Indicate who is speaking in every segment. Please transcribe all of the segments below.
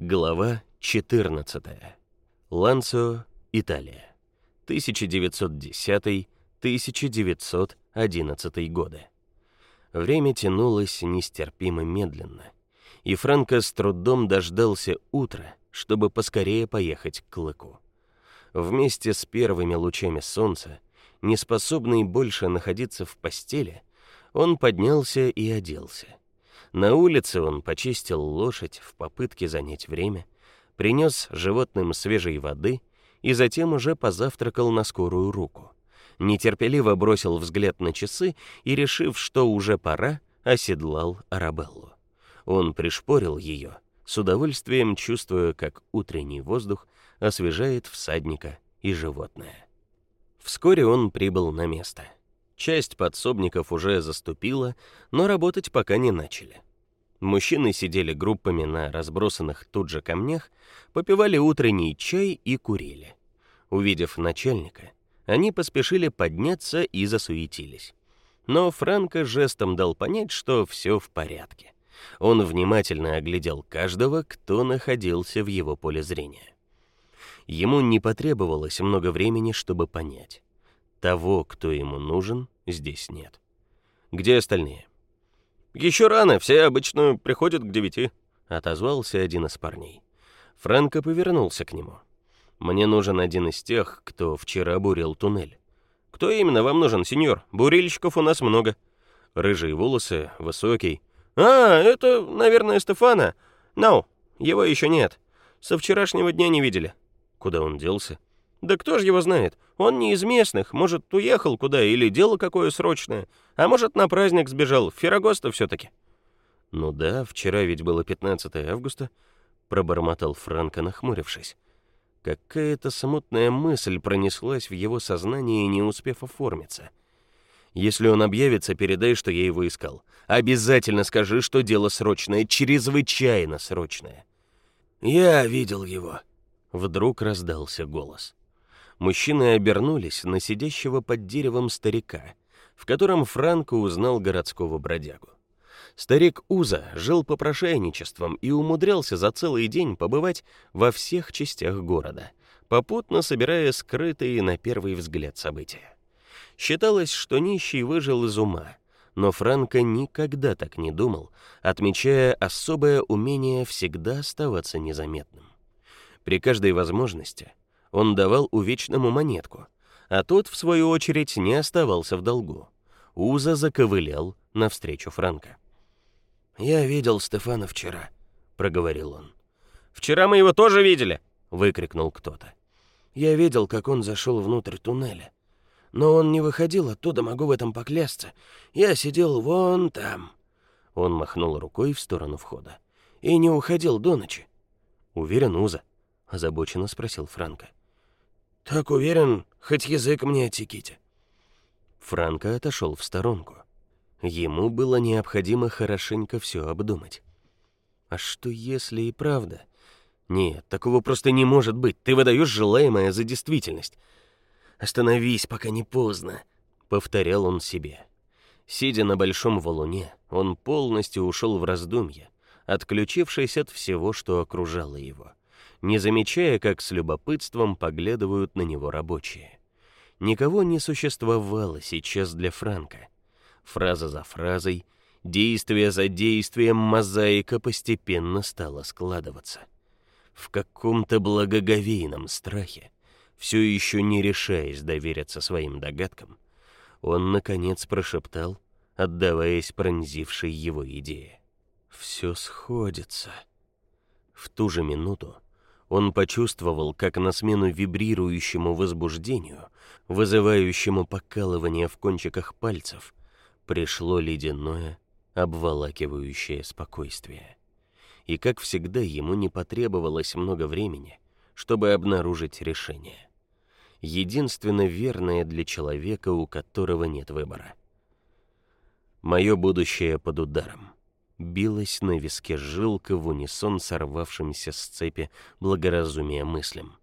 Speaker 1: Глава 14. Ланцо, Италия. 1910-1911 годы. Время тянулось нестерпимо медленно, и Франко с трудом дождался утра, чтобы поскорее поехать к Клыку. Вместе с первыми лучами солнца, неспособный больше находиться в постели, он поднялся и оделся. На улице он почистил лошадь в попытке занять время, принес животным свежей воды и затем уже позавтракал на скорую руку. Нетерпеливо бросил взгляд на часы и, решив, что уже пора, оседлал Арабеллу. Он пришпорил ее, с удовольствием чувствуя, как утренний воздух освежает всадника и животное. Вскоре он прибыл на место. Часть подсобников уже заступила, но работать пока не начали. Мужчины сидели группами на разбросанных тут же камнях, попивали утренний чай и курили. Увидев начальника, они поспешили подняться и засуетились. Но Франко жестом дал понять, что все в порядке. Он внимательно оглядел каждого, кто находился в его поле зрения. Ему не потребовалось много времени, чтобы понять. Того, кто ему нужен, здесь нет. Где остальные? Еще рано, все обычно приходят к девяти, отозвался один из парней. Франко повернулся к нему. Мне нужен один из тех, кто вчера бурил туннель. Кто именно вам нужен, сеньор? Бурильщиков у нас много. Рыжие волосы, высокий. А, это, наверное, Стефана. Но, его еще нет. Со вчерашнего дня не видели. Куда он делся? Да кто ж его знает? Он не из местных, может, уехал куда или дело какое срочное, а может, на праздник сбежал, Феррагоста все таки Ну да, вчера ведь было 15 августа, пробормотал Франко, нахмурившись. Какая-то смутная мысль пронеслась в его сознании, не успев оформиться. Если он объявится, передай, что я его искал. Обязательно скажи, что дело срочное, чрезвычайно срочное.
Speaker 2: Я видел его.
Speaker 1: Вдруг раздался голос мужчины обернулись на сидящего под деревом старика, в котором Франко узнал городского бродягу. Старик Уза жил по попрошайничеством и умудрялся за целый день побывать во всех частях города, попутно собирая скрытые на первый взгляд события. Считалось, что нищий выжил из ума, но Франко никогда так не думал, отмечая особое умение всегда оставаться незаметным. При каждой возможности он давал увечному монетку, а тот в свою очередь не оставался в долгу. Уза заковылял навстречу Франка.
Speaker 2: "Я видел Стефана вчера", проговорил он.
Speaker 1: "Вчера мы его тоже видели", выкрикнул кто-то.
Speaker 2: "Я видел, как он зашел внутрь туннеля. Но он не выходил оттуда, могу в этом поклясться. Я сидел вон там".
Speaker 1: Он махнул рукой в сторону входа.
Speaker 2: "И не уходил до ночи".
Speaker 1: "Уверен, Уза?" озабоченно спросил Франко.
Speaker 2: Так уверен, хоть язык мне отсеките.
Speaker 1: Франко отошел в сторонку. Ему было необходимо хорошенько все обдумать. А что если и правда? Нет, такого просто не может быть. Ты выдаешь желаемое за действительность. Остановись, пока не поздно, повторял он себе. Сидя на большом валуне, он полностью ушел в раздумья, отключившись от всего, что окружало его не замечая, как с любопытством поглядывают на него рабочие. Никого не существовало сейчас для Франка. Фраза за фразой, действие за действием мозаика постепенно стала складываться. В каком-то благоговейном страхе, все еще не решаясь довериться своим догадкам, он наконец прошептал, отдаваясь пронзившей его идее: «Все сходится". В ту же минуту он почувствовал, как на смену вибрирующему возбуждению, вызывающему покалывание в кончиках пальцев, пришло ледяное, обволакивающее спокойствие. И как всегда, ему не потребовалось много времени, чтобы обнаружить решение. Единственно верное для человека, у которого нет выбора. Мое будущее под ударом билась на виске жилка в унисон сорвавшимся с цепи благоразумия мыслям.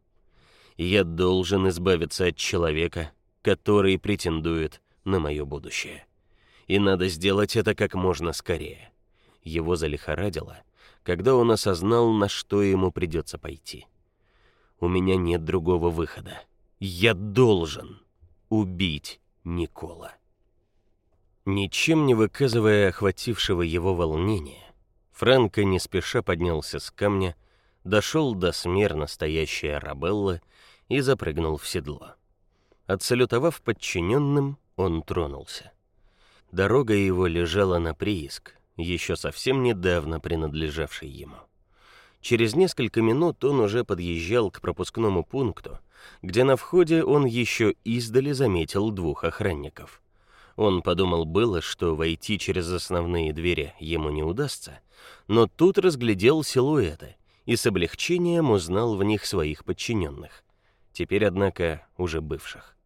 Speaker 1: Я должен избавиться от человека, который претендует на мое будущее. И надо сделать это как можно скорее. Его залихорадило, когда он осознал, на что ему придется пойти. У меня нет другого выхода. Я должен убить Никола. Ничем не выказывая охватившего его волнения, Франко не спеша поднялся с камня, дошел до смирно стоящей Арабеллы и запрыгнул в седло. Отсалютовав подчиненным, он тронулся. Дорога его лежала на прииск, еще совсем недавно принадлежавший ему. Через несколько минут он уже подъезжал к пропускному пункту, где на входе он еще издали заметил двух охранников. Он подумал было, что войти через основные двери ему не удастся, но тут разглядел силуэты и с облегчением узнал в них своих подчиненных. Теперь, однако, уже бывших.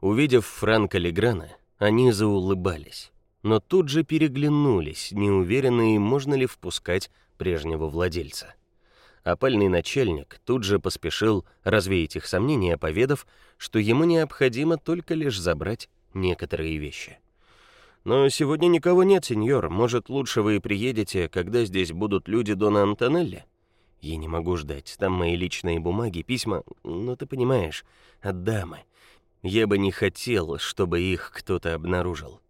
Speaker 1: Увидев Франка Леграна, они заулыбались, но тут же переглянулись, неуверенные, можно ли впускать прежнего владельца. Опальный начальник тут же поспешил развеять их сомнения, поведав, что ему необходимо только лишь забрать некоторые вещи. Но сегодня никого нет, сеньор. Может, лучше вы приедете, когда здесь будут люди Дона Антонелли? Я не могу ждать. Там мои личные бумаги, письма, ну ты понимаешь, от дамы. Я бы не хотел, чтобы их кто-то обнаружил.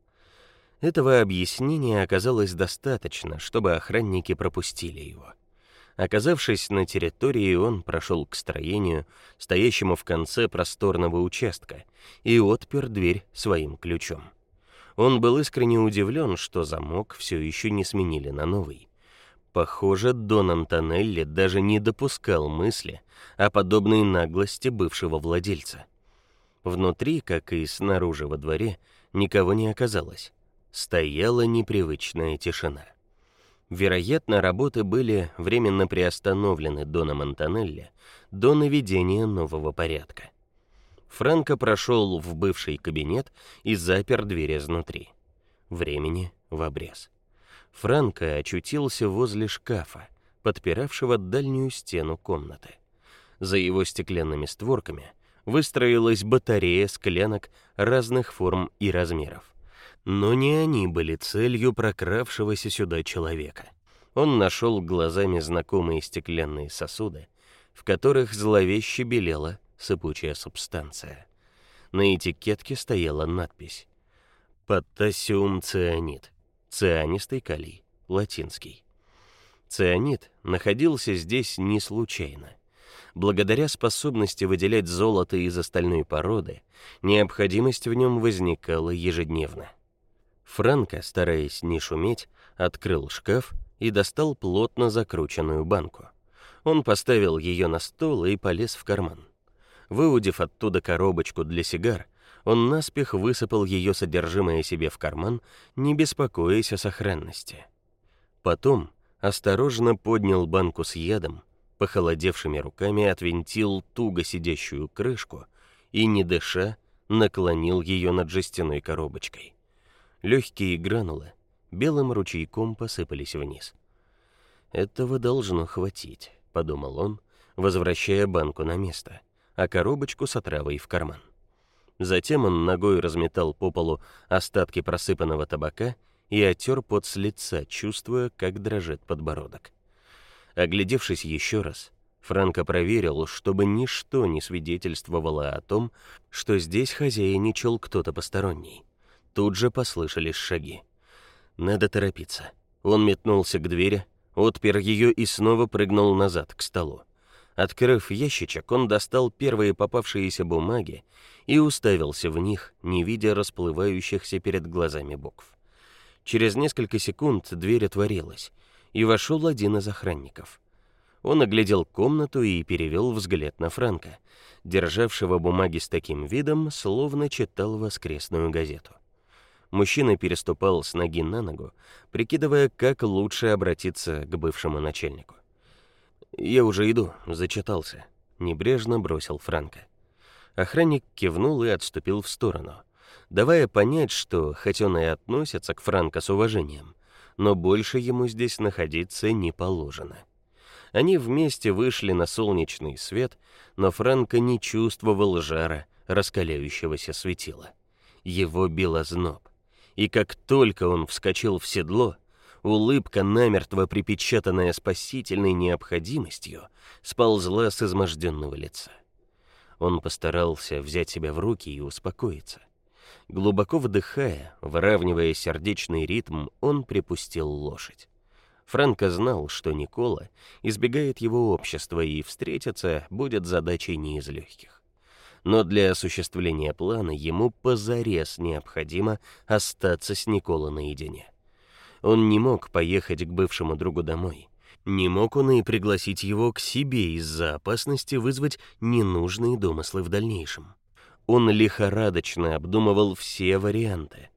Speaker 1: Этого объяснения оказалось достаточно, чтобы охранники пропустили его. Оказавшись на территории, он прошел к строению, стоящему в конце просторного участка, и отпер дверь своим ключом. Он был искренне удивлен, что замок все еще не сменили на новый. Похоже, Дон Антонелли даже не допускал мысли о подобной наглости бывшего владельца. Внутри, как и снаружи во дворе, никого не оказалось. Стояла непривычная тишина. Вероятно, работы были временно приостановлены Доном Антонелли до наведения нового порядка. Франко прошел в бывший кабинет и запер дверь изнутри. Времени в обрез. Франко очутился возле шкафа, подпиравшего дальнюю стену комнаты. За его стеклянными створками выстроилась батарея склянок разных форм и размеров. Но не они были целью прокравшегося сюда человека. Он нашел глазами знакомые стеклянные сосуды, в которых зловеще белела сыпучая субстанция. На этикетке стояла надпись: Potassium цианид. Цианистый калий, латинский. Цианид находился здесь не случайно. Благодаря способности выделять золото из остальной породы, необходимость в нем возникала ежедневно. Франко, стараясь не шуметь, открыл шкаф и достал плотно закрученную банку. Он поставил ее на стол и полез в карман. Выудив оттуда коробочку для сигар, он наспех высыпал ее содержимое себе в карман, не беспокоясь о сохранности. Потом осторожно поднял банку с ядом похолодевшими руками отвинтил туго сидящую крышку и, не дыша, наклонил ее над жестяной коробочкой. Легкие гранулы белым ручейком посыпались вниз. Этого должно хватить, подумал он, возвращая банку на место, а коробочку с отравой в карман. Затем он ногой разметал по полу остатки просыпанного табака и оттер пот с лица, чувствуя, как дрожит подбородок. Оглядевшись еще раз, Франко проверил, чтобы ничто не свидетельствовало о том, что здесь хозяйничал кто-то посторонний. Тут же послышались шаги. Надо торопиться. Он метнулся к двери, отпер ее и снова прыгнул назад к столу. Открыв ящичек, он достал первые попавшиеся бумаги и уставился в них, не видя расплывающихся перед глазами букв. Через несколько секунд дверь отворилась, и вошел один из охранников. Он оглядел комнату и перевел взгляд на Франка, державшего бумаги с таким видом, словно читал воскресную газету. Мужчина переступал с ноги на ногу, прикидывая, как лучше обратиться к бывшему начальнику. "Я уже иду", зачитался, небрежно бросил Франка. Охранник кивнул и отступил в сторону, давая понять, что хоть он и относится к Франко с уважением, но больше ему здесь находиться не положено. Они вместе вышли на солнечный свет, но Франко не чувствовал жара раскаляющегося светила. Его било зноб, и как только он вскочил в седло, Улыбка, намертво припечатанная спасительной необходимостью, сползла с изможденного лица. Он постарался взять себя в руки и успокоиться. Глубоко вдыхая, выравнивая сердечный ритм, он припустил лошадь. Франко знал, что Никола избегает его общества и встретиться будет задачей не из легких. Но для осуществления плана ему позарез необходимо остаться с Никола наедине. Он не мог поехать к бывшему другу домой. Не мог он и пригласить его к себе из-за опасности вызвать ненужные домыслы в дальнейшем. Он лихорадочно обдумывал все варианты.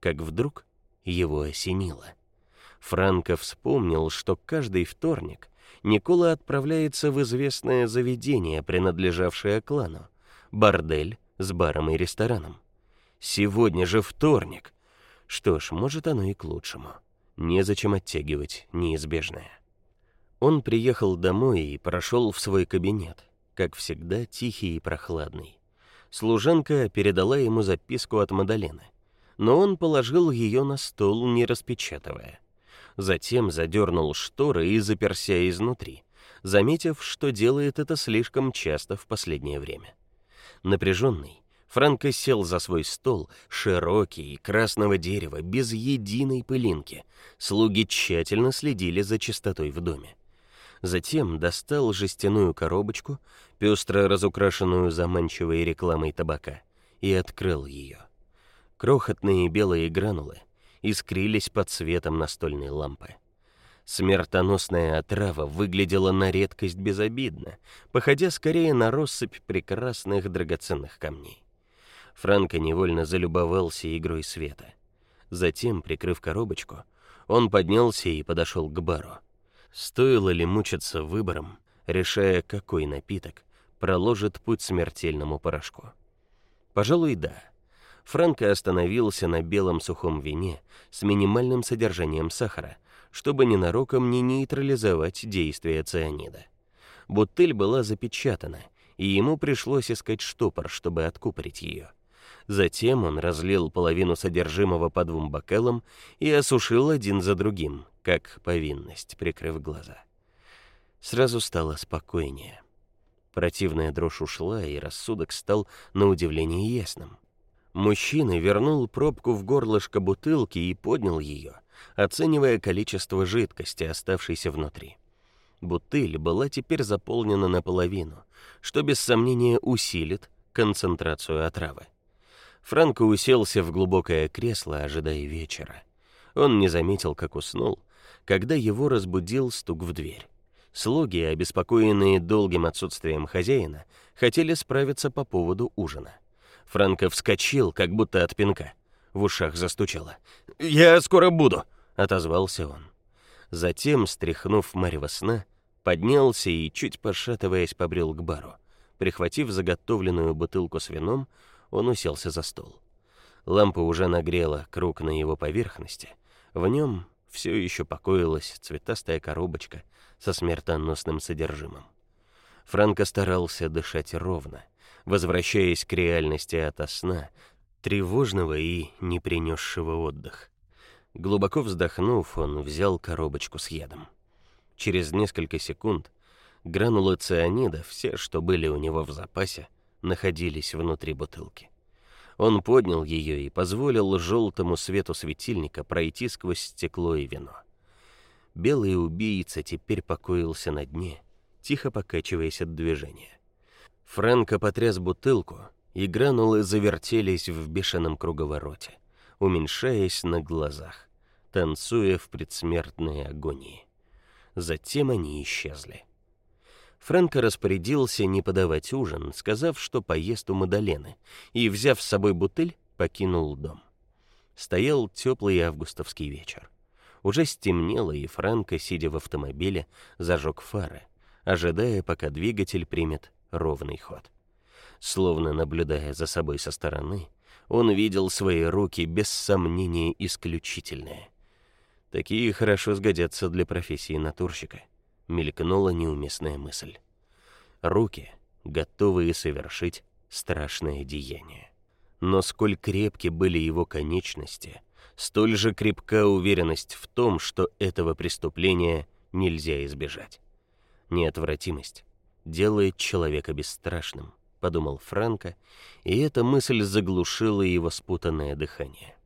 Speaker 1: Как вдруг его осенило — Франко вспомнил, что каждый вторник Никола отправляется в известное заведение, принадлежавшее клану, бордель с баром и рестораном. Сегодня же вторник. Что ж, может оно и к лучшему. Незачем оттягивать неизбежное. Он приехал домой и прошел в свой кабинет, как всегда тихий и прохладный. Служанка передала ему записку от Мадалены, но он положил ее на стол, не распечатывая затем задернул шторы и заперся изнутри, заметив, что делает это слишком часто в последнее время. Напряженный, Франко сел за свой стол, широкий, красного дерева, без единой пылинки. Слуги тщательно следили за чистотой в доме. Затем достал жестяную коробочку, пестро разукрашенную заманчивой рекламой табака, и открыл ее. Крохотные белые гранулы искрились под светом настольной лампы. Смертоносная отрава выглядела на редкость безобидно, походя скорее на россыпь прекрасных драгоценных камней. Франко невольно залюбовался игрой света. Затем, прикрыв коробочку, он поднялся и подошел к бару. Стоило ли мучиться выбором, решая, какой напиток проложит путь смертельному порошку? Пожалуй, да. Франко остановился на белом сухом вине с минимальным содержанием сахара, чтобы ненароком не нейтрализовать действие цианида. Бутыль была запечатана, и ему пришлось искать штопор, чтобы откупорить ее. Затем он разлил половину содержимого по двум бокалам и осушил один за другим, как повинность, прикрыв глаза. Сразу стало спокойнее. Противная дрожь ушла, и рассудок стал на удивление ясным. Мужчина вернул пробку в горлышко бутылки и поднял ее, оценивая количество жидкости, оставшейся внутри. Бутыль была теперь заполнена наполовину, что без сомнения усилит концентрацию отравы. Франко уселся в глубокое кресло, ожидая вечера. Он не заметил, как уснул, когда его разбудил стук в дверь. Слуги, обеспокоенные долгим отсутствием хозяина, хотели справиться по поводу ужина. Франко вскочил, как будто от пинка. В ушах застучало. "Я скоро буду", отозвался он. Затем, стряхнув марево сна, поднялся и чуть пошатываясь побрел к бару. Прихватив заготовленную бутылку с вином, он уселся за стол. Лампа уже нагрела круг на его поверхности. В нем все еще покоилась цветастая коробочка со смертоносным содержимым. Франко старался дышать ровно, возвращаясь к реальности ото сна, тревожного и не принесшего отдых. Глубоко вздохнув, он взял коробочку с ядом. Через несколько секунд гранулы цианида, все, что были у него в запасе, находились внутри бутылки. Он поднял ее и позволил желтому свету светильника пройти сквозь стекло и вино. Белый убийца теперь покоился на дне, тихо покачиваясь от движения. Фрэнко потряс бутылку, и гранулы завертелись в бешеном круговороте, уменьшаясь на глазах, танцуя в предсмертной агонии. Затем они исчезли. Фрэнко распорядился не подавать ужин, сказав, что поест у Мадалены, и, взяв с собой бутыль, покинул дом. Стоял теплый августовский вечер. Уже стемнело, и Фрэнко, сидя в автомобиле, зажег фары, ожидая, пока двигатель примет ровный ход. Словно наблюдая за собой со стороны, он видел свои руки без сомнения исключительные. Такие хорошо сгодятся для профессии натурщика, мелькнула неуместная мысль. Руки, готовые совершить страшное деяние. Но сколь крепки были его конечности, столь же крепка уверенность в том, что этого преступления нельзя избежать. Неотвратимость делает человека бесстрашным, подумал Франко, и эта мысль заглушила его спутанное дыхание.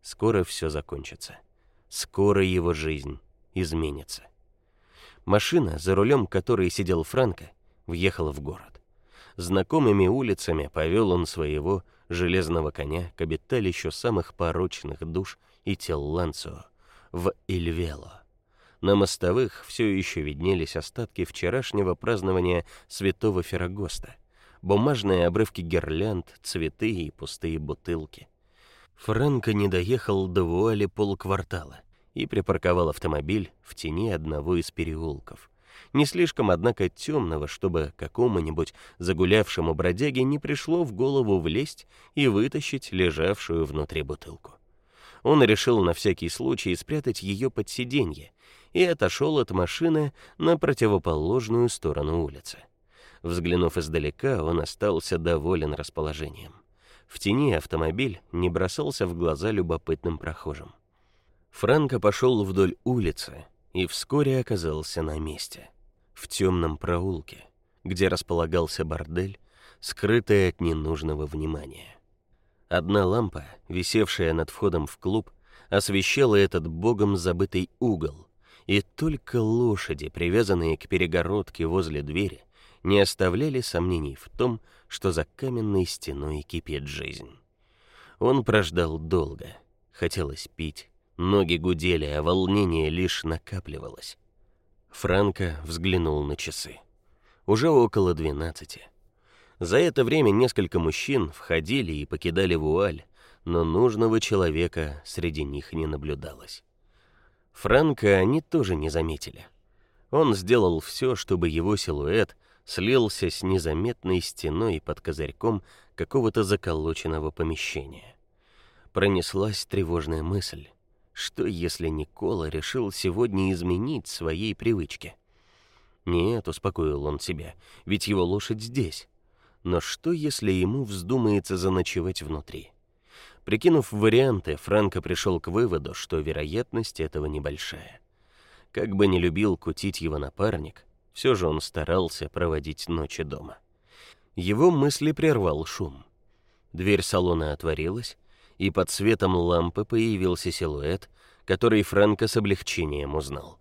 Speaker 1: Скоро все закончится. Скоро его жизнь изменится. Машина, за рулем которой сидел Франко, въехала в город. Знакомыми улицами повел он своего железного коня к обиталищу самых порочных душ и тел Ланцо в Ильвело. На мостовых все еще виднелись остатки вчерашнего празднования Святого Феррагоста. Бумажные обрывки гирлянд, цветы и пустые бутылки. Франко не доехал до Вуали полквартала и припарковал автомобиль в тени одного из переулков. Не слишком, однако, темного, чтобы какому-нибудь загулявшему бродяге не пришло в голову влезть и вытащить лежавшую внутри бутылку. Он решил на всякий случай спрятать ее под сиденье и отошел от машины на противоположную сторону улицы. Взглянув издалека, он остался доволен расположением. В тени автомобиль не бросался в глаза любопытным прохожим. Франко пошел вдоль улицы и вскоре оказался на месте, в темном проулке, где располагался бордель, скрытый от ненужного внимания. Одна лампа, висевшая над входом в клуб, освещала этот богом забытый угол, и только лошади, привязанные к перегородке возле двери, не оставляли сомнений в том, что за каменной стеной кипит жизнь. Он прождал долго, хотелось пить, Ноги гудели, а волнение лишь накапливалось. Франко взглянул на часы. Уже около двенадцати. За это время несколько мужчин входили и покидали вуаль, но нужного человека среди них не наблюдалось. Франка они тоже не заметили. Он сделал все, чтобы его силуэт слился с незаметной стеной под козырьком какого-то заколоченного помещения. Пронеслась тревожная мысль. Что если Никола решил сегодня изменить своей привычке? Нет, успокоил он себя, ведь его лошадь здесь. Но что если ему вздумается заночевать внутри? Прикинув варианты, Франко пришел к выводу, что вероятность этого небольшая. Как бы не любил кутить его напарник, все же он старался проводить ночи дома. Его мысли прервал шум. Дверь салона отворилась, и под светом лампы появился силуэт, который Франко с облегчением узнал.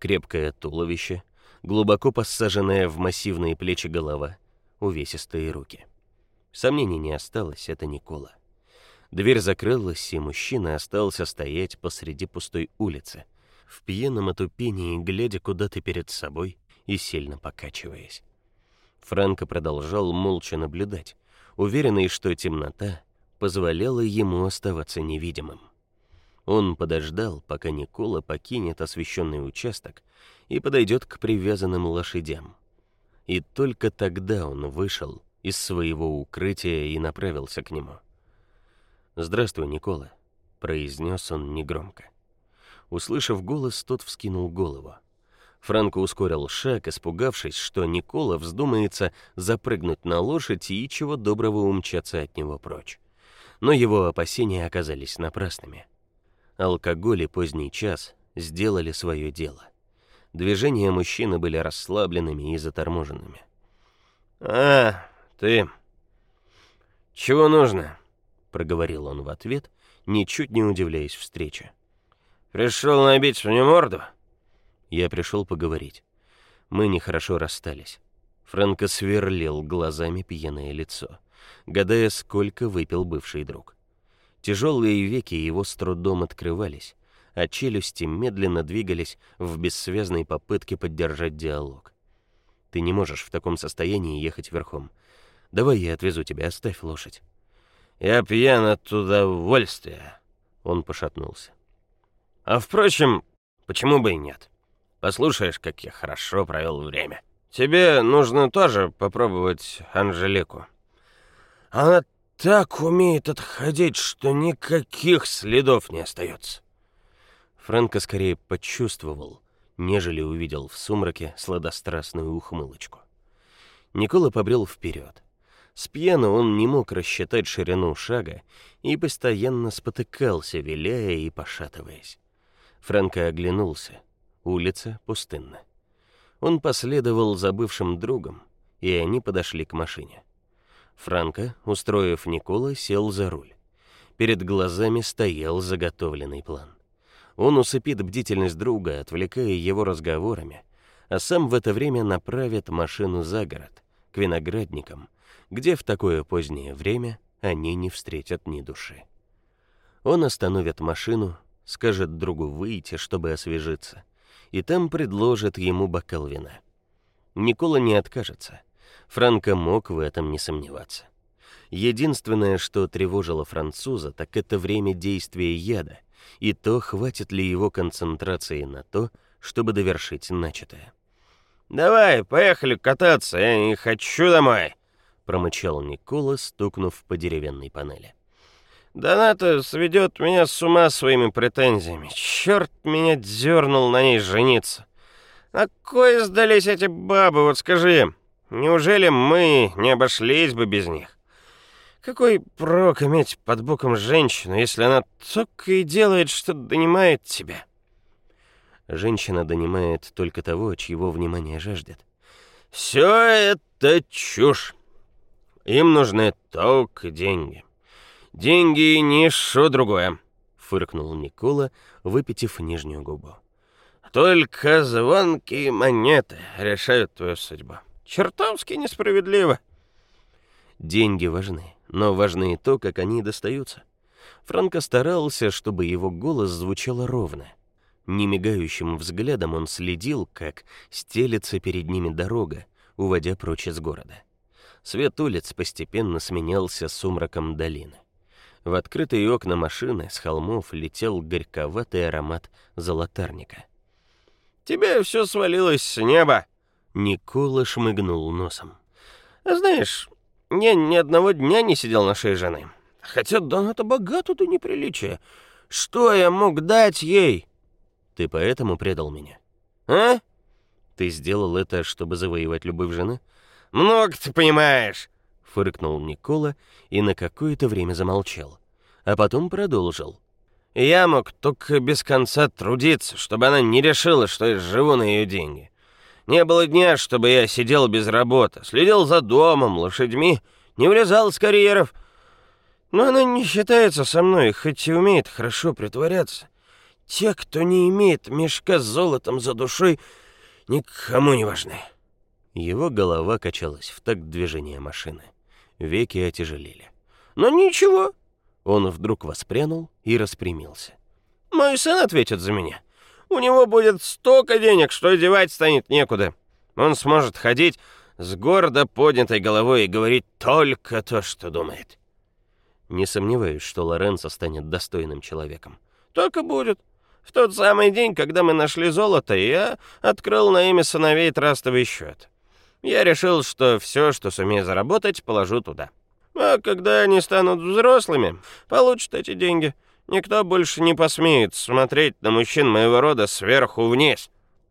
Speaker 1: Крепкое туловище, глубоко посаженная в массивные плечи голова, увесистые руки. Сомнений не осталось, это Никола. Дверь закрылась, и мужчина остался стоять посреди пустой улицы, в пьяном отупении, глядя куда-то перед собой и сильно покачиваясь. Франко продолжал молча наблюдать, уверенный, что темнота позволяла ему оставаться невидимым. Он подождал, пока Никола покинет освещенный участок и подойдет к привязанным лошадям. И только тогда он вышел из своего укрытия и направился к нему. "Здравствуй, Никола", произнес он негромко. Услышав голос, тот вскинул голову. Франко ускорил шаг, испугавшись, что Никола вздумается запрыгнуть на лошадь и чего доброго умчаться от него прочь но его опасения оказались напрасными. Алкоголь и поздний час сделали свое дело. Движения мужчины были расслабленными и заторможенными.
Speaker 2: "А, ты чего нужно?" проговорил он в ответ, ничуть не удивляясь встрече. Пришел набить мне морду?
Speaker 1: Я пришел поговорить. Мы нехорошо расстались. Франко сверлил глазами пьяное лицо гадая, сколько выпил бывший друг. Тяжелые веки его с трудом открывались, а челюсти медленно двигались в бессвязной попытке поддержать диалог. Ты не можешь в таком состоянии ехать верхом. Давай я отвезу тебя, оставь лошадь.
Speaker 2: Я пьян от удовольствия. Он пошатнулся. А впрочем, почему бы и нет? Послушаешь, как я хорошо провел время. Тебе нужно тоже попробовать Анжелику. Она так умеет отходить, что никаких следов не остается.
Speaker 1: Фрэнко скорее почувствовал, нежели увидел в сумраке сладострастную ухмылочку. Никола побрел вперед. С пьяну он не мог рассчитать ширину шага и постоянно спотыкался, виляя и пошатываясь. Франко оглянулся. Улица пустынна. Он последовал за бывшим другом, и они подошли к машине. Франко, устроив Никола, сел за руль. Перед глазами стоял заготовленный план. Он усыпит бдительность друга, отвлекая его разговорами, а сам в это время направит машину за город, к виноградникам, где в такое позднее время они не встретят ни души. Он остановит машину, скажет другу выйти, чтобы освежиться, и там предложит ему бокал вина. Никола не откажется. Франко мог в этом не сомневаться. Единственное, что тревожило француза, так это время действия яда, и то, хватит ли его концентрации на то, чтобы довершить начатое.
Speaker 2: «Давай, поехали кататься, я не хочу домой», — промычал
Speaker 1: Никола, стукнув по деревянной панели.
Speaker 2: «Доната сведет меня с ума своими претензиями. Черт меня дернул на ней жениться. А кое сдались эти бабы, вот скажи, неужели мы не обошлись бы без них? Какой прок иметь под боком женщину, если она только и делает, что донимает тебя?
Speaker 1: Женщина донимает только того, чьего внимания жаждет.
Speaker 2: Все это чушь. Им нужны только деньги. Деньги и ничто другое,
Speaker 1: фыркнул Никола, выпитив нижнюю губу.
Speaker 2: Только звонкие монеты решают твою судьбу. Чертовски несправедливо.
Speaker 1: Деньги важны, но важно и то, как они достаются. Франко старался, чтобы его голос звучал ровно. Немигающим взглядом он следил, как стелется перед ними дорога, уводя прочь из города. Свет улиц постепенно сменялся сумраком долины. В открытые окна машины с холмов летел горьковатый аромат золотарника.
Speaker 2: «Тебе все свалилось с неба!»
Speaker 1: Никола шмыгнул носом.
Speaker 2: «Знаешь, я ни одного дня не сидел на шее жены. Хотя да это богато до неприличия. Что я мог дать ей?
Speaker 1: Ты поэтому предал меня?
Speaker 2: А?
Speaker 1: Ты сделал это, чтобы завоевать любовь жены?
Speaker 2: Много ты понимаешь,
Speaker 1: фыркнул Никола и на какое-то время замолчал, а потом продолжил.
Speaker 2: Я мог только без конца трудиться, чтобы она не решила, что я живу на ее деньги. Не было дня, чтобы я сидел без работы, следил за домом, лошадьми, не влезал с карьеров. Но она не считается со мной, хоть и умеет хорошо притворяться. Те, кто не имеет мешка с золотом за душой, никому не важны.
Speaker 1: Его голова качалась в такт движения машины. Веки отяжелели.
Speaker 2: Но ничего.
Speaker 1: Он вдруг воспрянул и распрямился.
Speaker 2: Мой сын ответит за меня. У него будет столько денег, что одевать станет некуда. Он сможет ходить с гордо поднятой головой и говорить только то, что думает.
Speaker 1: Не сомневаюсь, что Лоренцо станет достойным человеком.
Speaker 2: Только будет. В тот самый день, когда мы нашли золото, я открыл на имя сыновей трастовый счет. Я решил, что все, что сумею заработать, положу туда. А когда они станут взрослыми, получат эти деньги — Никто больше не посмеет смотреть на мужчин моего рода сверху вниз.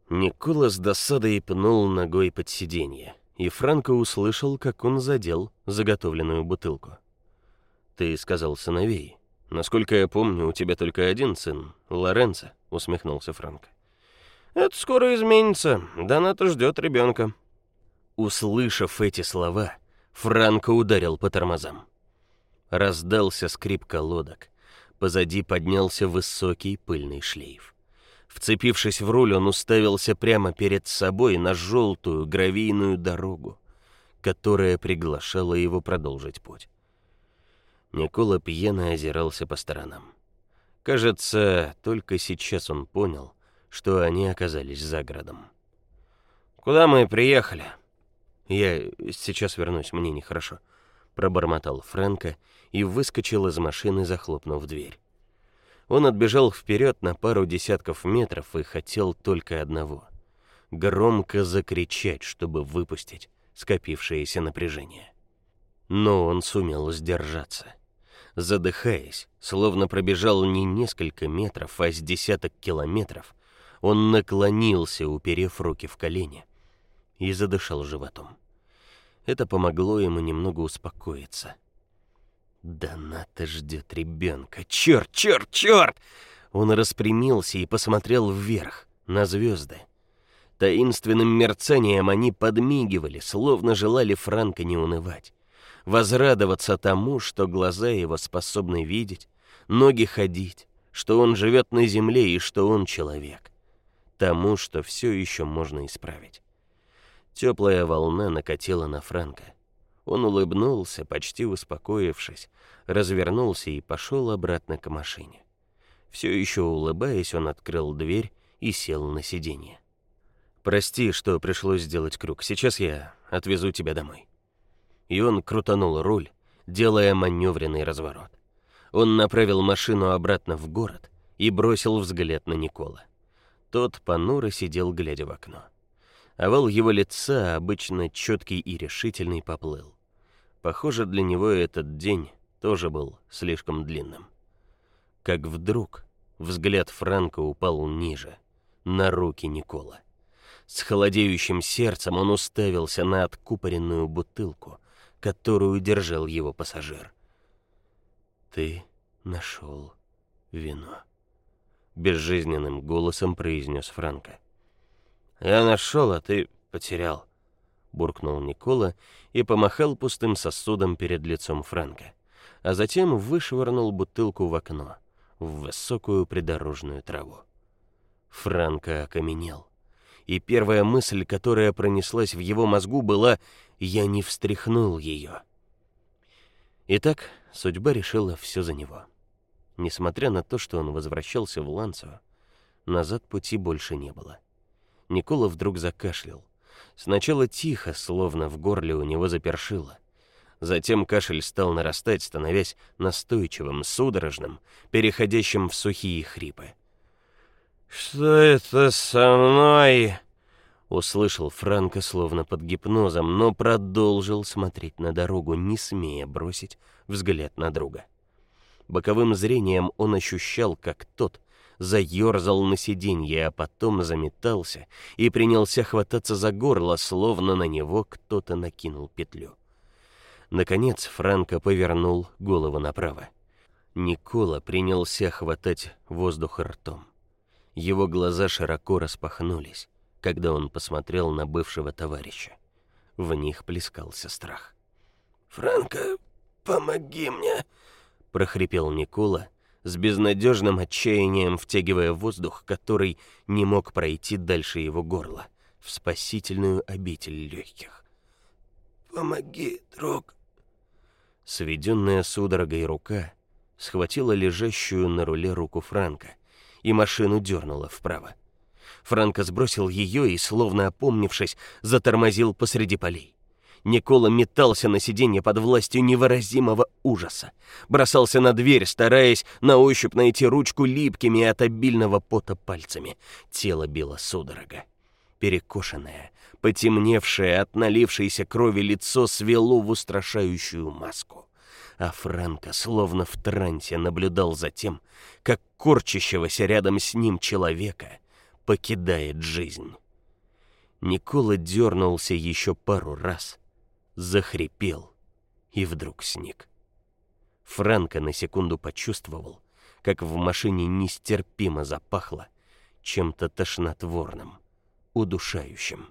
Speaker 1: Никола с досадой пнул ногой под сиденье, и Франко услышал, как он задел заготовленную бутылку. Ты сказал сыновей. Насколько я помню, у тебя только один сын, Лоренцо, усмехнулся Франко.
Speaker 2: Это скоро изменится. Доната ждет ребенка.
Speaker 1: Услышав эти слова, Франко ударил по тормозам. Раздался скрип колодок. Позади поднялся высокий пыльный шлейф. Вцепившись в руль, он уставился прямо перед собой на желтую гравийную дорогу, которая приглашала его продолжить путь. Никола пьяно озирался по сторонам. Кажется, только сейчас он понял, что они оказались за городом.
Speaker 2: Куда мы приехали?
Speaker 1: Я сейчас вернусь, мне нехорошо пробормотал Фрэнка и выскочил из машины, захлопнув дверь. Он отбежал вперед на пару десятков метров и хотел только одного громко закричать, чтобы выпустить скопившееся напряжение. Но он сумел сдержаться. Задыхаясь, словно пробежал не несколько метров, а с десяток километров, он наклонился, уперев руки в колени, и задышал животом. Это помогло ему немного успокоиться. Доната ждет ребенка. Черт, черт, черт! Он распрямился и посмотрел вверх, на звезды. Таинственным мерцанием они подмигивали, словно желали Франка не унывать, возрадоваться тому, что глаза его способны видеть, ноги ходить, что он живет на земле и что он человек, тому, что все еще можно исправить. Теплая волна накатила на Франка. Он улыбнулся, почти успокоившись, развернулся и пошел обратно к машине. Все еще улыбаясь, он открыл дверь и сел на сиденье. Прости, что пришлось сделать крюк. Сейчас я отвезу тебя домой. И он крутанул руль, делая маневренный разворот. Он направил машину обратно в город и бросил взгляд на Никола. Тот понуро сидел, глядя в окно. Овал его лица, обычно четкий и решительный, поплыл. Похоже, для него этот день тоже был слишком длинным. Как вдруг взгляд Франка упал ниже, на руки Никола. С холодеющим сердцем он уставился на откупоренную бутылку, которую держал его пассажир. Ты нашел вино, безжизненным голосом произнес Франко. Я нашел, а ты потерял, буркнул Никола и помахал пустым сосудом перед лицом Франка, а затем вышвырнул бутылку в окно, в высокую придорожную траву. Франко окаменел и первая мысль, которая пронеслась в его мозгу, была: я не встряхнул ее. Итак, судьба решила все за него. Несмотря на то, что он возвращался в Ланцо, назад пути больше не было. Никола вдруг закашлял. Сначала тихо, словно в горле у него запершило. Затем кашель стал нарастать, становясь настойчивым, судорожным, переходящим в сухие хрипы.
Speaker 2: Что это со мной?
Speaker 1: услышал Франко словно под гипнозом, но продолжил смотреть на дорогу, не смея бросить взгляд на друга. Боковым зрением он ощущал, как тот заерзал на сиденье, а потом заметался и принялся хвататься за горло, словно на него кто-то накинул петлю. Наконец Франко повернул голову направо. Никола принялся хватать воздух ртом. Его глаза широко распахнулись, когда он посмотрел на бывшего товарища. В них плескался страх.
Speaker 2: "Франко, помоги мне",
Speaker 1: прохрипел Никола, с безнадежным отчаянием втягивая воздух, который не мог пройти дальше его горла, в спасительную обитель легких.
Speaker 2: "Помоги, друг".
Speaker 1: Сведенная судорогой рука схватила лежащую на руле руку Франка и машину дернуло вправо. Франко сбросил ее и, словно опомнившись, затормозил посреди полей. Никола метался на сиденье под властью невыразимого ужаса, бросался на дверь, стараясь на ощупь найти ручку липкими от обильного пота пальцами. Тело било судорога. Перекошенное, потемневшее от налившейся крови лицо свело в устрашающую маску а Франко словно в трансе наблюдал за тем, как корчащегося рядом с ним человека покидает жизнь. Никола дернулся еще пару раз, захрипел и вдруг сник. Франко на секунду почувствовал, как в машине нестерпимо запахло чем-то тошнотворным, удушающим.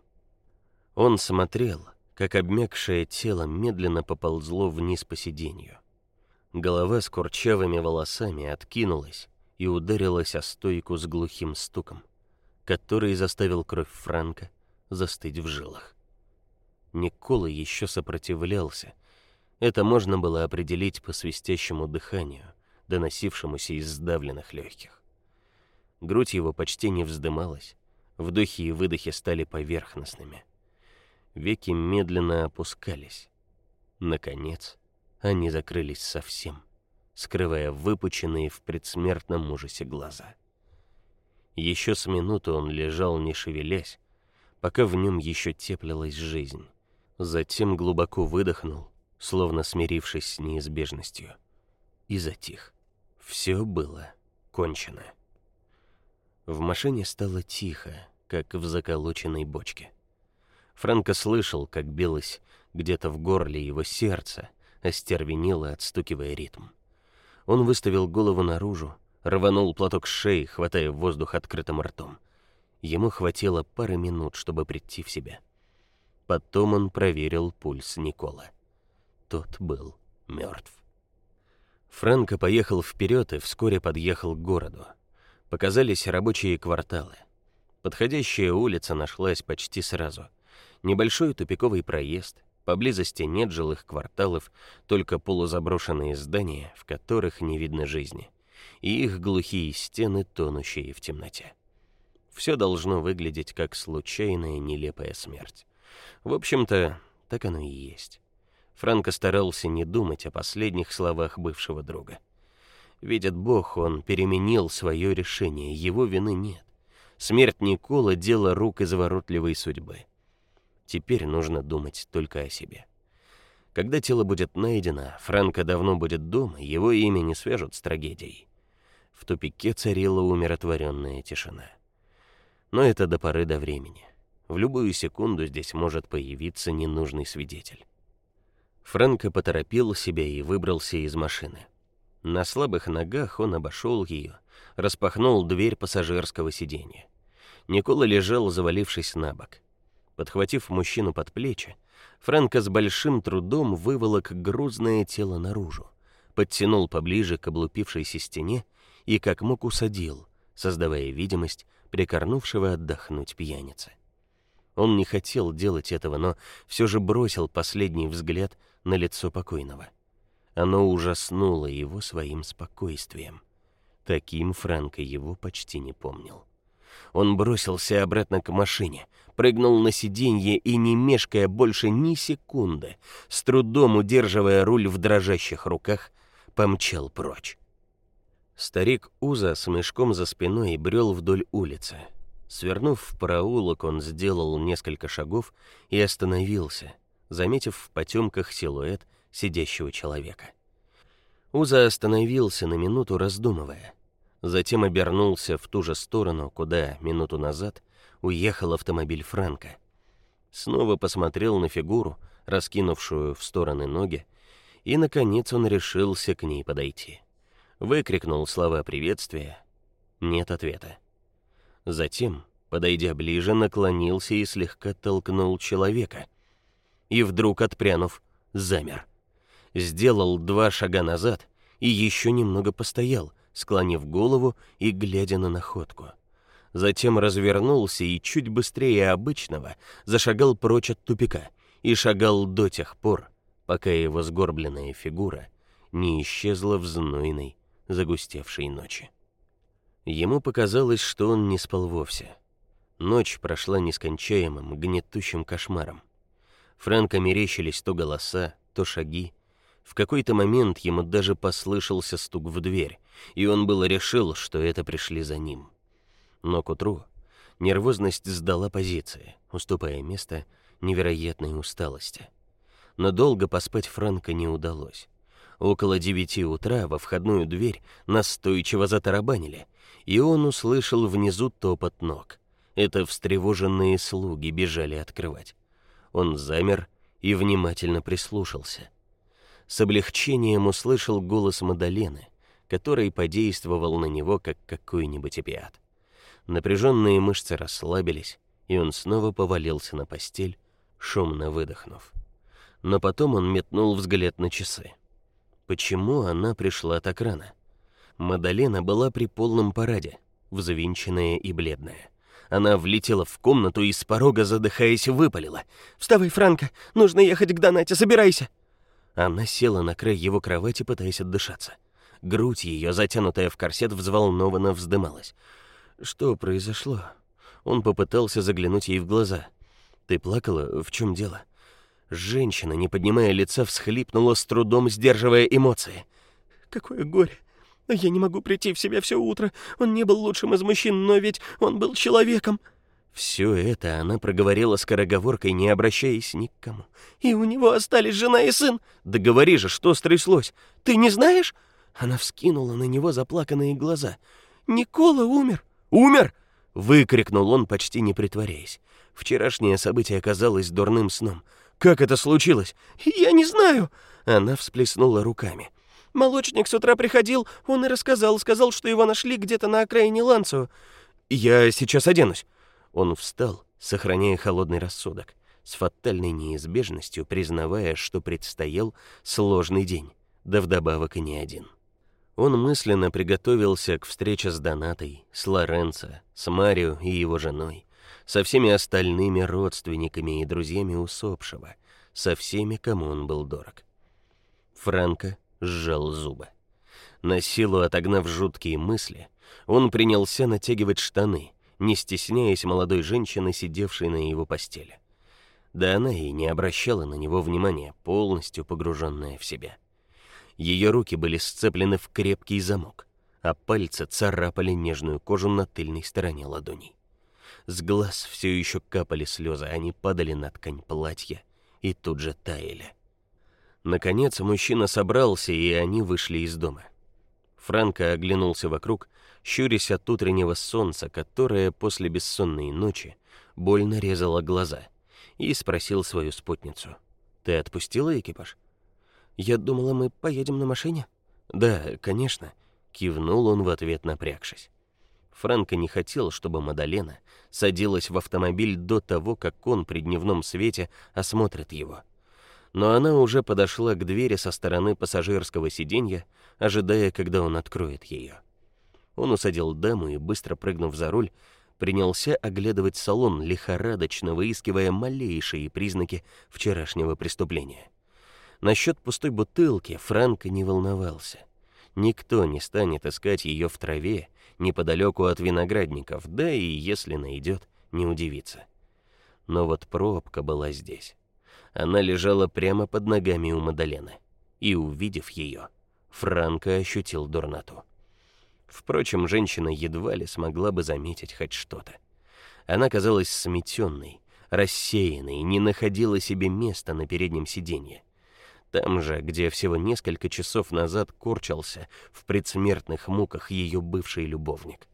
Speaker 1: Он смотрел, как обмякшее тело медленно поползло вниз по сиденью. Голова с курчавыми волосами откинулась и ударилась о стойку с глухим стуком, который заставил кровь Франка застыть в жилах. Никола еще сопротивлялся. Это можно было определить по свистящему дыханию, доносившемуся из сдавленных легких. Грудь его почти не вздымалась, вдохи и выдохи стали поверхностными. Веки медленно опускались. Наконец, они закрылись совсем, скрывая выпученные в предсмертном ужасе глаза. Еще с минуту он лежал, не шевелясь, пока в нем еще теплилась жизнь. Затем глубоко выдохнул, словно смирившись с неизбежностью, и затих. Все было кончено. В машине стало тихо, как в заколоченной бочке. Франко слышал, как билось Где-то в горле его сердце остервенело, отстукивая ритм. Он выставил голову наружу, рванул платок с шеи, хватая воздух открытым ртом. Ему хватило пары минут, чтобы прийти в себя. Потом он проверил пульс Никола. Тот был мертв. Франко поехал вперед и вскоре подъехал к городу. Показались рабочие кварталы. Подходящая улица нашлась почти сразу. Небольшой тупиковый проезд, поблизости нет жилых кварталов, только полузаброшенные здания, в которых не видно жизни, и их глухие стены, тонущие в темноте. Все должно выглядеть как случайная нелепая смерть. В общем-то, так оно и есть. Франко старался не думать о последних словах бывшего друга. Видит Бог, он переменил свое решение, его вины нет. Смерть Никола дело рук изворотливой судьбы. Теперь нужно думать только о себе. Когда тело будет найдено, Франко давно будет дома, его имя не свяжут с трагедией. В тупике царила умиротворенная тишина. Но это до поры до времени. В любую секунду здесь может появиться ненужный свидетель. Франко поторопил себя и выбрался из машины. На слабых ногах он обошел ее, распахнул дверь пассажирского сиденья. Никола лежал, завалившись на бок. Подхватив мужчину под плечи, Франко с большим трудом выволок грузное тело наружу, подтянул поближе к облупившейся стене и как мог усадил, создавая видимость прикорнувшего отдохнуть пьяницы. Он не хотел делать этого, но все же бросил последний взгляд на лицо покойного. Оно ужаснуло его своим спокойствием. Таким Франко его почти не помнил. Он бросился обратно к машине, прыгнул на сиденье и не мешкая больше ни секунды, с трудом удерживая руль в дрожащих руках, помчал прочь. Старик Уза с мешком за спиной брел вдоль улицы. Свернув в проулок, он сделал несколько шагов и остановился, заметив в потемках силуэт сидящего человека. Уза остановился на минуту, раздумывая затем обернулся в ту же сторону, куда минуту назад уехал автомобиль Франка. Снова посмотрел на фигуру, раскинувшую в стороны ноги, и наконец он решился к ней подойти. Выкрикнул слова приветствия. Нет ответа. Затем, подойдя ближе, наклонился и слегка толкнул человека. И вдруг отпрянув, замер. Сделал два шага назад и еще немного постоял, склонив голову и глядя на находку. Затем развернулся и чуть быстрее обычного зашагал прочь от тупика и шагал до тех пор, пока его сгорбленная фигура не исчезла в знойной, загустевшей ночи. Ему показалось, что он не спал вовсе. Ночь прошла нескончаемым, гнетущим кошмаром. Фрэнка мерещились то голоса, то шаги, в какой-то момент ему даже послышался стук в дверь, и он было решил, что это пришли за ним. Но к утру нервозность сдала позиции, уступая место невероятной усталости. Но долго поспать Франко не удалось. Около девяти утра во входную дверь настойчиво затарабанили, и он услышал внизу топот ног. Это встревоженные слуги бежали открывать. Он замер и внимательно прислушался с облегчением услышал голос Мадалены, который подействовал на него как какой-нибудь опиат. Напряженные мышцы расслабились, и он снова повалился на постель, шумно выдохнув. Но потом он метнул взгляд на часы. Почему она пришла так рано? Мадалена была при полном параде, взвинченная и бледная. Она влетела в комнату и с порога задыхаясь выпалила: "Вставай, Франко, нужно ехать к Донате, собирайся!" Она села на край его кровати, пытаясь отдышаться. Грудь ее, затянутая в корсет, взволнованно вздымалась. Что произошло? Он попытался заглянуть ей в глаза. Ты плакала? В чем дело? Женщина, не поднимая лица, всхлипнула с трудом, сдерживая эмоции. Какое горе! Я не могу прийти в себя все утро. Он не был лучшим из мужчин, но ведь он был человеком. Все это она проговорила скороговоркой, не обращаясь ни к кому. И у него остались жена и сын. Да говори же, что стряслось? Ты не знаешь? Она вскинула на него заплаканные глаза. Никола умер. Умер? выкрикнул он, почти не притворяясь. Вчерашнее событие оказалось дурным сном. Как это случилось?»
Speaker 3: «Я не знаю!»
Speaker 1: Она всплеснула руками.
Speaker 3: «Молочник с утра приходил, он и рассказал, сказал, что его нашли где-то на окраине Ланцу».
Speaker 1: «Я сейчас оденусь». Он встал, сохраняя холодный рассудок, с фатальной неизбежностью признавая, что предстоял сложный день, да вдобавок и не один. Он мысленно приготовился к встрече с Донатой, с Лоренцо, с Марио и его женой, со всеми остальными родственниками и друзьями усопшего, со всеми, кому он был дорог. Франко сжал зубы. На силу отогнав жуткие мысли, он принялся натягивать штаны, не стесняясь молодой женщины, сидевшей на его постели. Да она и не обращала на него внимания, полностью погруженная в себя. Ее руки были сцеплены в крепкий замок, а пальцы царапали нежную кожу на тыльной стороне ладоней. С глаз все еще капали слезы, они падали на ткань платья и тут же таяли. Наконец мужчина собрался, и они вышли из дома. Франко оглянулся вокруг, щурясь от утреннего солнца, которое после бессонной ночи больно резало глаза, и спросил свою спутницу: "Ты отпустила экипаж?"
Speaker 3: "Я думала, мы поедем на машине".
Speaker 1: "Да, конечно", кивнул он в ответ, напрягшись. Франко не хотел, чтобы Мадалена садилась в автомобиль до того, как он при дневном свете осмотрит его но она уже подошла к двери со стороны пассажирского сиденья, ожидая, когда он откроет ее. Он усадил даму и быстро прыгнув за руль, принялся оглядывать салон, лихорадочно выискивая малейшие признаки вчерашнего преступления. Насчет пустой бутылки Франк не волновался. Никто не станет искать ее в траве неподалеку от виноградников, да и если найдет, не удивится. Но вот пробка была здесь. Она лежала прямо под ногами у Мадалены, и увидев ее, Франко ощутил дурноту. Впрочем, женщина едва ли смогла бы заметить хоть что-то. Она казалась сметенной, рассеянной, не находила себе места на переднем сиденье. Там же, где всего несколько часов назад корчился в предсмертных муках ее бывший любовник.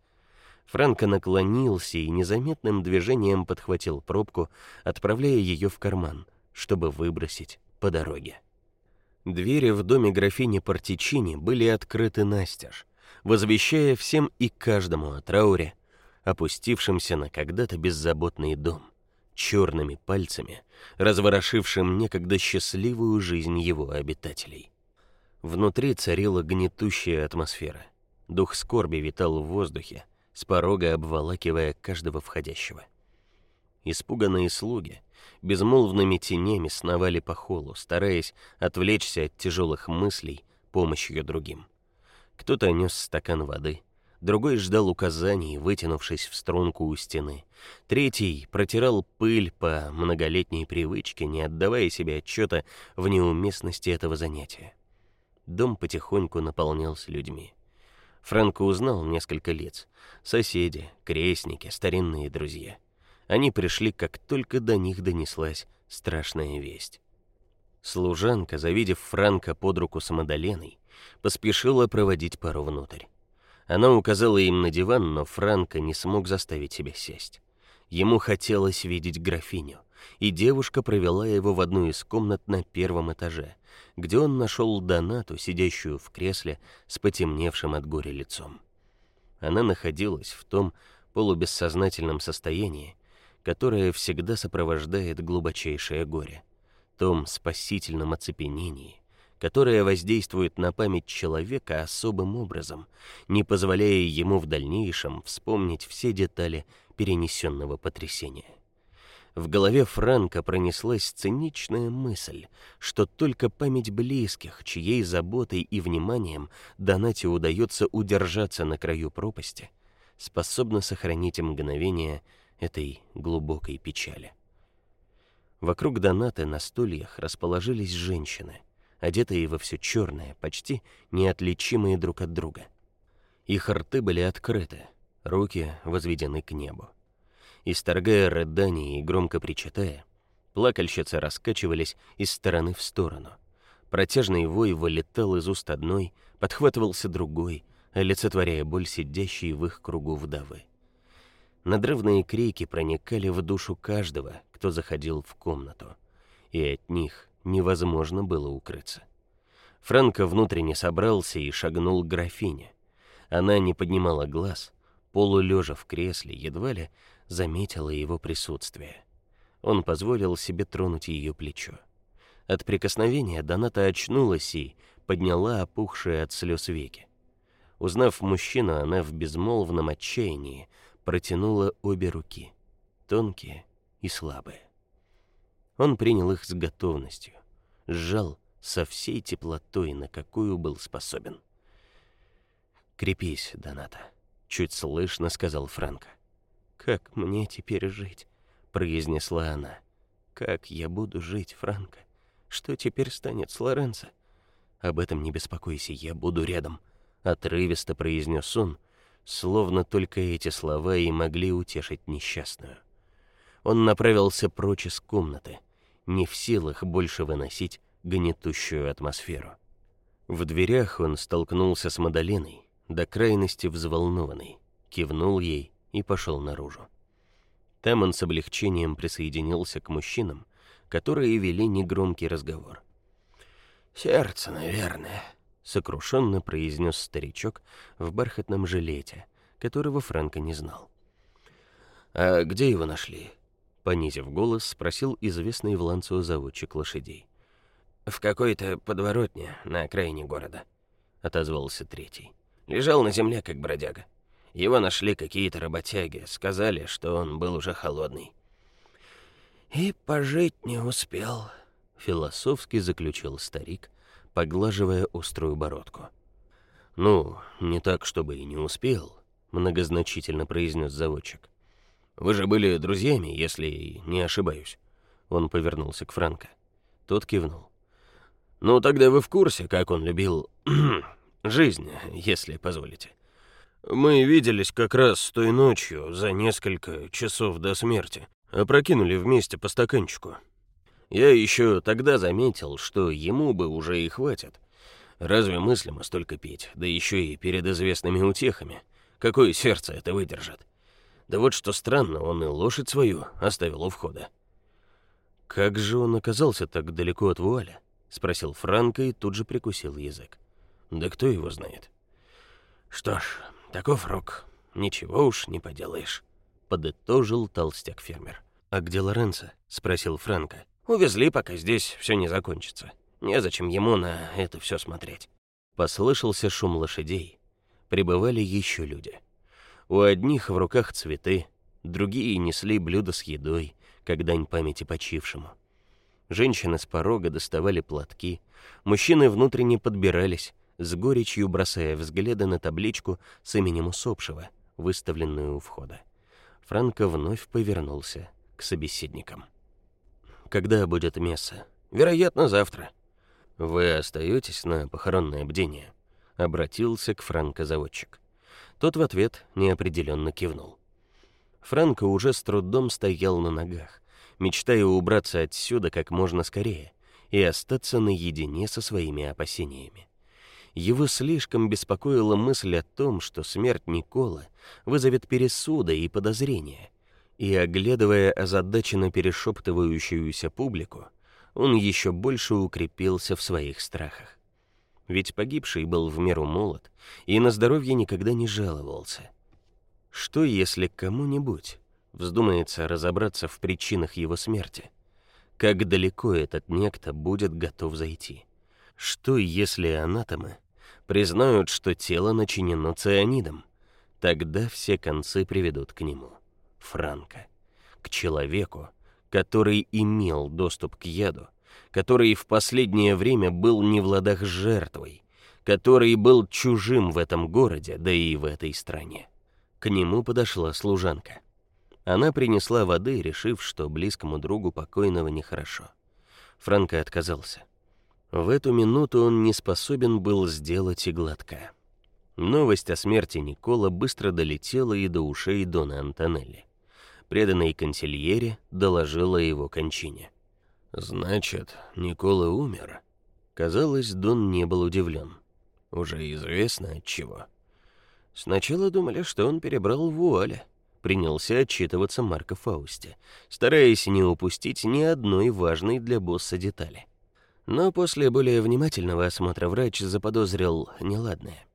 Speaker 1: Франко наклонился и незаметным движением подхватил пробку, отправляя ее в карман, чтобы выбросить по дороге. Двери в доме графини Партичини были открыты настежь, возвещая всем и каждому о трауре, опустившемся на когда-то беззаботный дом, черными пальцами, разворошившим некогда счастливую жизнь его обитателей. Внутри царила гнетущая атмосфера. Дух скорби витал в воздухе, с порога обволакивая каждого входящего. Испуганные слуги безмолвными тенями сновали по холлу, стараясь отвлечься от тяжелых мыслей помощью другим. Кто-то нес стакан воды, другой ждал указаний, вытянувшись в струнку у стены. Третий протирал пыль по многолетней привычке, не отдавая себе отчета в неуместности этого занятия. Дом потихоньку наполнялся людьми. Франко узнал несколько лиц: соседи, крестники, старинные друзья. Они пришли, как только до них донеслась страшная весть. Служанка, завидев Франка под руку с Мадаленой, поспешила проводить пару внутрь. Она указала им на диван, но Франко не смог заставить себя сесть. Ему хотелось видеть графиню, и девушка провела его в одну из комнат на первом этаже, где он нашел Донату, сидящую в кресле с потемневшим от горя лицом. Она находилась в том полубессознательном состоянии, которое всегда сопровождает глубочайшее горе, том спасительном оцепенении, которое воздействует на память человека особым образом, не позволяя ему в дальнейшем вспомнить все детали перенесенного потрясения. В голове Франка пронеслась циничная мысль, что только память близких, чьей заботой и вниманием Донате удается удержаться на краю пропасти, способна сохранить мгновение этой глубокой печали. Вокруг Донаты на стульях расположились женщины, одетые во все черное, почти неотличимые друг от друга. Их рты были открыты, руки возведены к небу. Исторгая рыдания и громко причитая, плакальщицы раскачивались из стороны в сторону. Протяжный вой вылетал из уст одной, подхватывался другой, олицетворяя боль сидящей в их кругу вдовы. Надрывные крики проникали в душу каждого, кто заходил в комнату. и от них невозможно было укрыться. Франко внутренне собрался и шагнул к графине. Она не поднимала глаз, полулежа в кресле, едва ли заметила его присутствие. Он позволил себе тронуть ее плечо. От прикосновения Доната очнулась и подняла опухшие от слез веки. Узнав мужчину, она в безмолвном отчаянии протянула обе руки, тонкие и слабые. Он принял их с готовностью, сжал со всей теплотой, на какую был способен. «Крепись, Доната», — чуть слышно сказал Франко. «Как мне теперь жить?» — произнесла она. «Как я буду жить, Франко? Что теперь станет с Лоренцо?» «Об этом не беспокойся, я буду рядом», — отрывисто произнес он, словно только эти слова и могли утешить несчастную. Он направился прочь из комнаты, не в силах больше выносить гнетущую атмосферу. В дверях он столкнулся с Мадалиной, до крайности взволнованной, кивнул ей и пошел наружу. Там он с облегчением присоединился к мужчинам, которые вели негромкий разговор.
Speaker 2: «Сердце, наверное», — сокрушенно произнес старичок в бархатном жилете, которого Франко не знал. «А где его нашли?» — понизив голос, спросил известный в Ланцо заводчик лошадей. «В какой-то подворотне на окраине города», — отозвался третий. «Лежал на земле, как бродяга. Его нашли какие-то работяги, сказали, что он был уже холодный». «И пожить не успел», — философски заключил старик, поглаживая острую бородку.
Speaker 1: «Ну, не так, чтобы и не успел», — многозначительно произнес заводчик. «Вы же были друзьями, если не ошибаюсь». Он повернулся к Франко. Тот кивнул. «Ну, тогда вы в курсе, как он любил жизнь, если позволите. Мы виделись как раз той ночью, за несколько часов до смерти. Опрокинули вместе по стаканчику. Я еще тогда заметил, что ему бы уже и хватит. Разве мыслимо столько пить, да еще и перед известными утехами? Какое сердце это выдержит? Да вот что странно, он и лошадь свою оставил у входа. Как же он оказался так далеко от вуаля? спросил Франко и тут же прикусил язык. Да кто его знает? Что ж, таков рок. Ничего уж не поделаешь, подытожил толстяк-фермер. А где Лоренцо? спросил Франко. Увезли, пока здесь все не закончится. Незачем ему на это все смотреть. Послышался шум лошадей. Прибывали еще люди. У одних в руках цветы, другие несли блюда с едой, как дань памяти почившему. Женщины с порога доставали платки, мужчины внутренне подбирались, с горечью бросая взгляды на табличку с именем усопшего, выставленную у входа. Франко вновь повернулся к собеседникам. Когда будет месса? Вероятно, завтра. Вы остаетесь на похоронное бдение, обратился к Франко заводчик. Тот в ответ неопределенно кивнул. Франко уже с трудом стоял на ногах мечтая убраться отсюда как можно скорее и остаться наедине со своими опасениями. Его слишком беспокоила мысль о том, что смерть Никола вызовет пересуды и подозрения. И оглядывая озадаченно перешептывающуюся публику, он еще больше укрепился в своих страхах. Ведь погибший был в меру молод и на здоровье никогда не жаловался. Что если кому-нибудь вздумается разобраться в причинах его смерти. Как далеко этот некто будет готов зайти? Что, если анатомы признают, что тело начинено цианидом? Тогда все концы приведут к нему, Франко, к человеку, который имел доступ к яду, который в последнее время был не в ладах с жертвой, который был чужим в этом городе, да и в этой стране. К нему подошла служанка. Она принесла воды, решив, что близкому другу покойного нехорошо. Франко отказался. В эту минуту он не способен был сделать и глотка. Новость о смерти Никола быстро долетела и до ушей Дона Антонелли. Преданный консильере доложила о его кончине. Значит, Никола умер. Казалось, Дон не был удивлен. Уже известно от чего. Сначала думали, что он перебрал вуаля принялся отчитываться Марко Фаусте, стараясь не упустить ни одной важной для босса детали. Но после более внимательного осмотра врач заподозрил неладное.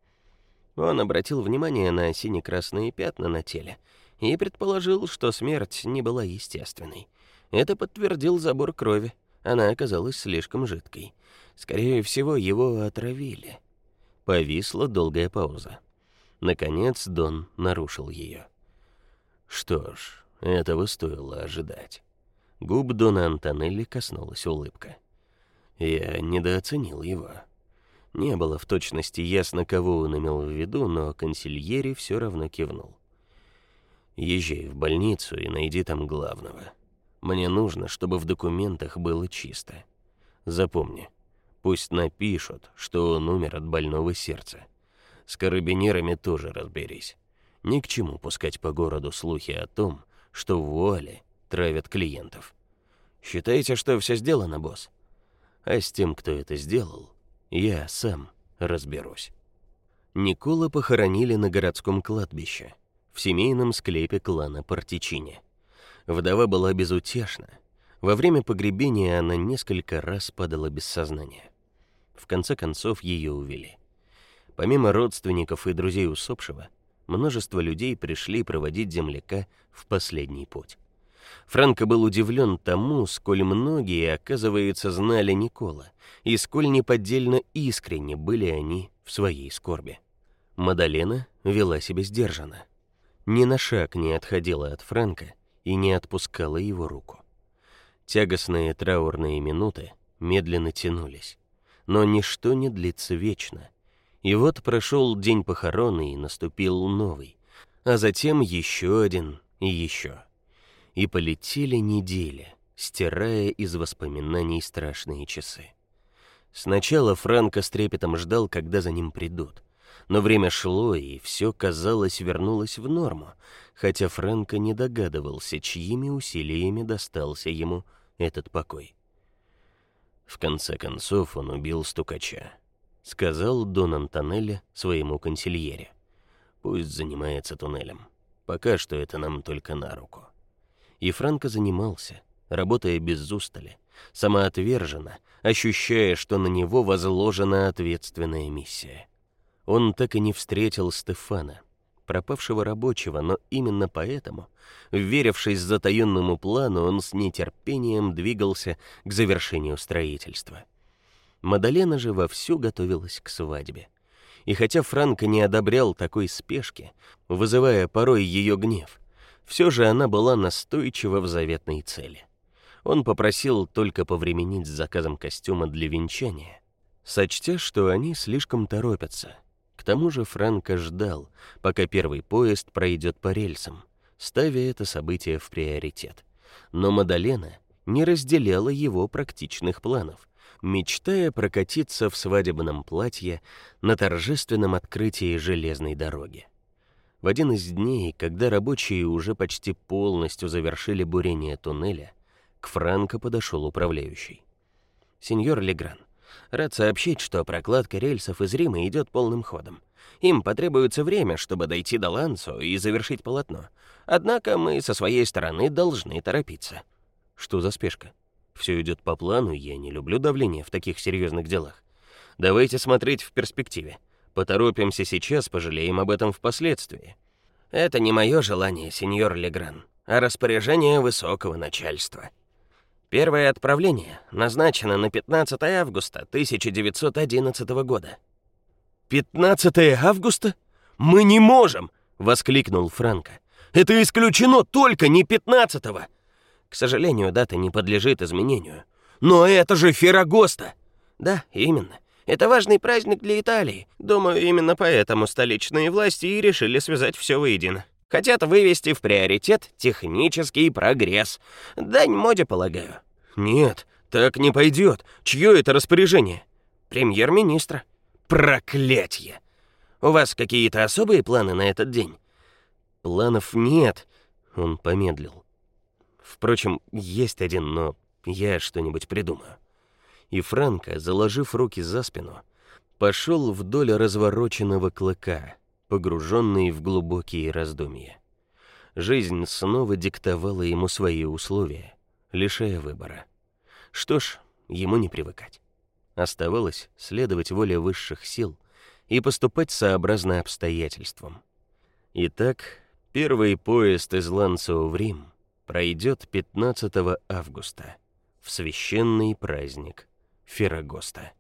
Speaker 1: Он обратил внимание на сине-красные пятна на теле и предположил, что смерть не была естественной. Это подтвердил забор крови. Она оказалась слишком жидкой. Скорее всего, его отравили. Повисла долгая пауза. Наконец Дон нарушил ее. Что ж, этого стоило ожидать. Губ Дона Антонелли коснулась улыбка. Я недооценил его. Не было в точности ясно, кого он имел в виду, но консильери все равно кивнул. Езжай в больницу и найди там главного. Мне нужно, чтобы в документах было чисто. Запомни, пусть напишут, что он умер от больного сердца. С карабинерами тоже разберись. Ни к чему пускать по городу слухи о том, что в Вуале травят клиентов. Считаете, что все сделано, босс? А с тем, кто это сделал, я сам разберусь. Никола похоронили на городском кладбище, в семейном склепе клана Партичини. Вдова была безутешна. Во время погребения она несколько раз падала без сознания. В конце концов ее увели. Помимо родственников и друзей усопшего, множество людей пришли проводить земляка в последний путь. Франко был удивлен тому, сколь многие, оказывается, знали Никола, и сколь неподдельно искренне были они в своей скорби. Мадалена вела себя сдержанно, ни на шаг не отходила от Франка и не отпускала его руку. Тягостные траурные минуты медленно тянулись, но ничто не длится вечно. И вот прошел день похорон и наступил новый, а затем еще один и еще и полетели недели, стирая из воспоминаний страшные часы. Сначала Франко с трепетом ждал, когда за ним придут. Но время шло, и все, казалось, вернулось в норму, хотя Франко не догадывался, чьими усилиями достался ему этот покой. В конце концов он убил стукача, сказал Дон Антонелли своему консильере. Пусть занимается туннелем. Пока что это нам только на руку. И Франко занимался, работая без устали, самоотверженно, ощущая, что на него возложена ответственная миссия. Он так и не встретил Стефана, пропавшего рабочего, но именно поэтому, верившись затаённому плану, он с нетерпением двигался к завершению строительства. Мадалена же вовсю готовилась к свадьбе. И хотя Франко не одобрял такой спешки, вызывая порой ее гнев, все же она была настойчива в заветной цели. Он попросил только повременить с заказом костюма для венчания, сочтя, что они слишком торопятся. К тому же Франко ждал, пока первый поезд пройдет по рельсам, ставя это событие в приоритет. Но Мадалена не разделяла его практичных планов, мечтая прокатиться в свадебном платье на торжественном открытии железной дороги. В один из дней, когда рабочие уже почти полностью завершили бурение туннеля, к Франко подошел управляющий. Сеньор Легран, рад сообщить, что прокладка рельсов из Рима идет полным ходом. Им потребуется время, чтобы дойти до Ланцо и завершить полотно. Однако мы со своей стороны должны торопиться. Что за спешка? Все идет по плану, я не люблю давление в таких серьезных делах. Давайте смотреть в перспективе. Поторопимся сейчас, пожалеем об этом впоследствии. Это не мое желание, сеньор Легран, а распоряжение высокого начальства. Первое отправление назначено на 15 августа 1911 года. 15 августа? Мы не можем, воскликнул Франко. Это исключено только не 15-го. К сожалению, дата не подлежит изменению. Но это же Феррагоста. Да, именно. Это важный праздник для Италии. Думаю, именно поэтому столичные власти и решили связать все воедино. Хотят вывести в приоритет технический прогресс. Дань моде, полагаю. Нет, так не пойдет. Чье это распоряжение? Премьер-министра. Проклятье. У вас какие-то особые планы на этот день? Планов нет. Он помедлил. Впрочем, есть один, но я что-нибудь придумаю и Франко, заложив руки за спину, пошел вдоль развороченного клыка, погруженный в глубокие раздумья. Жизнь снова диктовала ему свои условия, лишая выбора. Что ж, ему не привыкать. Оставалось следовать воле высших сил и поступать сообразно обстоятельствам. Итак, первый поезд из Ланцо в Рим пройдет 15 августа в священный праздник Феррагоста.